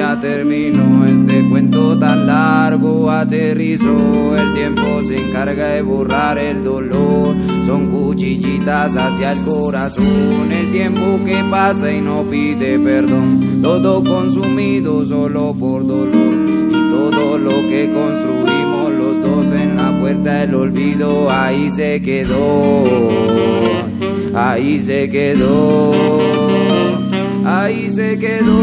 ya terminó este cuento tan largo. Aterrizó, el tiempo se encarga de borrar el dolor. Son cuchillitas hacia el corazón. El tiempo que pasa y no pide perdón. Todo consumido solo por dolor. Y todo lo que construimos los dos en la puerta del olvido, ahí se quedó. Ahí se quedó. Ahí se quedó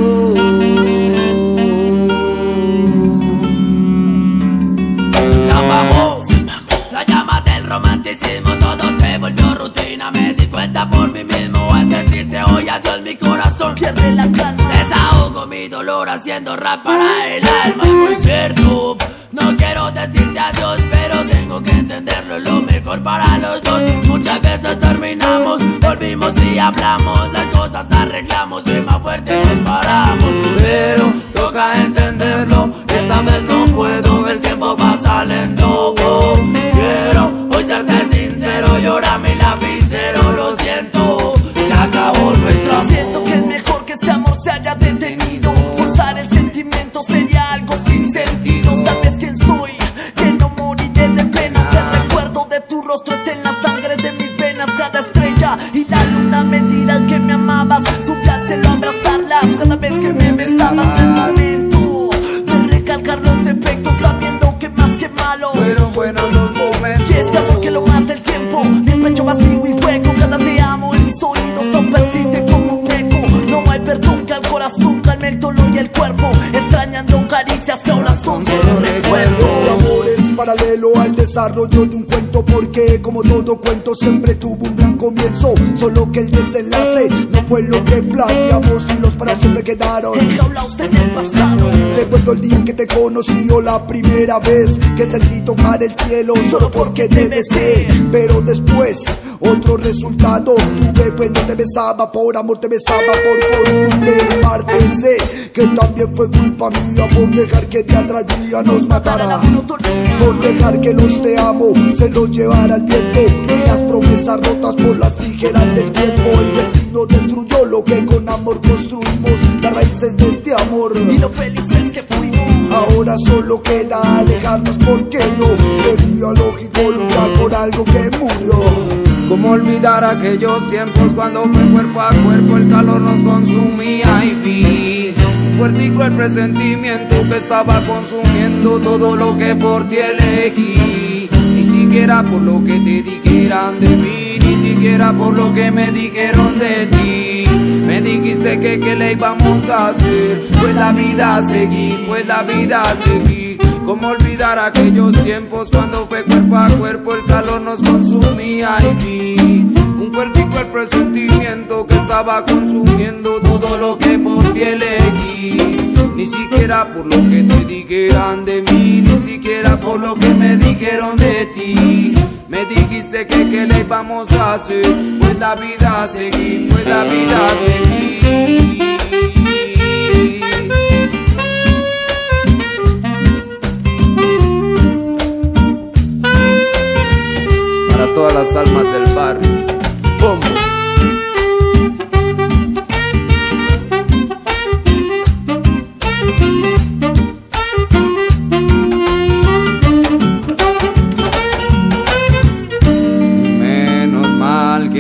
todo se volvió rutina. Me di cuenta por mí mismo al decirte hoy adiós mi corazón. Pierde la calma Desahogo mi dolor haciendo rap para el alma. Y muy cierto, no quiero decirte adiós Pero tengo que entenderlo, lo mejor para los dos. Muchas veces terminamos, volvimos y hablamos. Las cosas arreglamos y más fuerte nos paramos Pero toca entenderlo, esta vez no puedo El tiempo pasa lento, sincero, llora mi lapicero, lo siento, se acabó nuestro amor. Siento que es mejor que este amor se haya detenido. Forzar el sentimiento sería algo sin paralelo al desarrollo de un cuento porque como todo cuento siempre tuvo un gran comienzo Solo que el desenlace no fue lo que planeamos y los para siempre quedaron Enjaulados en el pasado. Recuerdo el día en que te conocí o la primera vez que sentí tocar el cielo solo porque te besé Pero después otro resultado tuve pues no te besaba por amor te besaba por costumbre parte sé que también fue culpa mía por dejar que te atraía nos matara por dejar que los te amo se los llevara el viento y las promesas rotas por las tijeras del tiempo. El destino destruyó lo que con amor construimos, las raíces de este amor. Y lo felices que fuimos. Ahora solo queda alejarnos porque no sería lógico luchar por algo que murió. ¿Cómo olvidar aquellos tiempos cuando fue cuerpo a cuerpo el calor nos consumía y vi un fuerte y cruel presentimiento que estaba consumiendo todo lo que por ti elegí? Ni siquiera por lo que te dijeran de mí, ni siquiera por lo que me dijeron de ti. Me dijiste que qué le íbamos a hacer, pues la vida a seguir, pues la vida a seguir. ¿Cómo olvidar aquellos tiempos cuando fue cuerpo a cuerpo el calor nos consumía y vi presentimiento que estaba consumiendo todo lo que por ti elegí? Ni siquiera por lo que te dijeran de mí, ni siquiera por lo que me dijeron de ti. Me dijiste que qué le íbamos a hacer, pues la vida a seguir, pues la vida a seguir. Para todas las almas del barrio.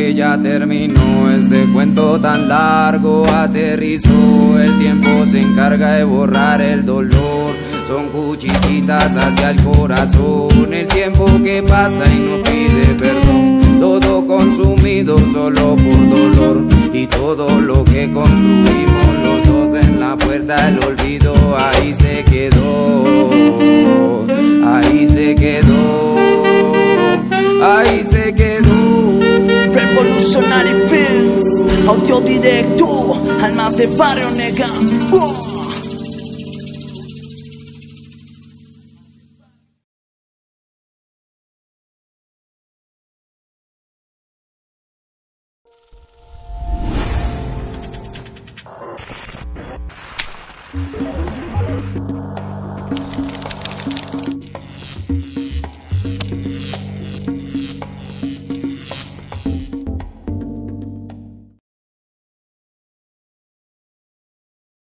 Que ya terminó. Este cuento tan largo, aterrizó, el tiempo se encarga de borrar el dolor. Son cuchillitas hacia el corazón, el tiempo que pasa y no pide perdón. Todo consumido solo por dolor. Y todo lo que construimos los dos en la puerta del olvido, Films, audiodirector, al más de barrio nega.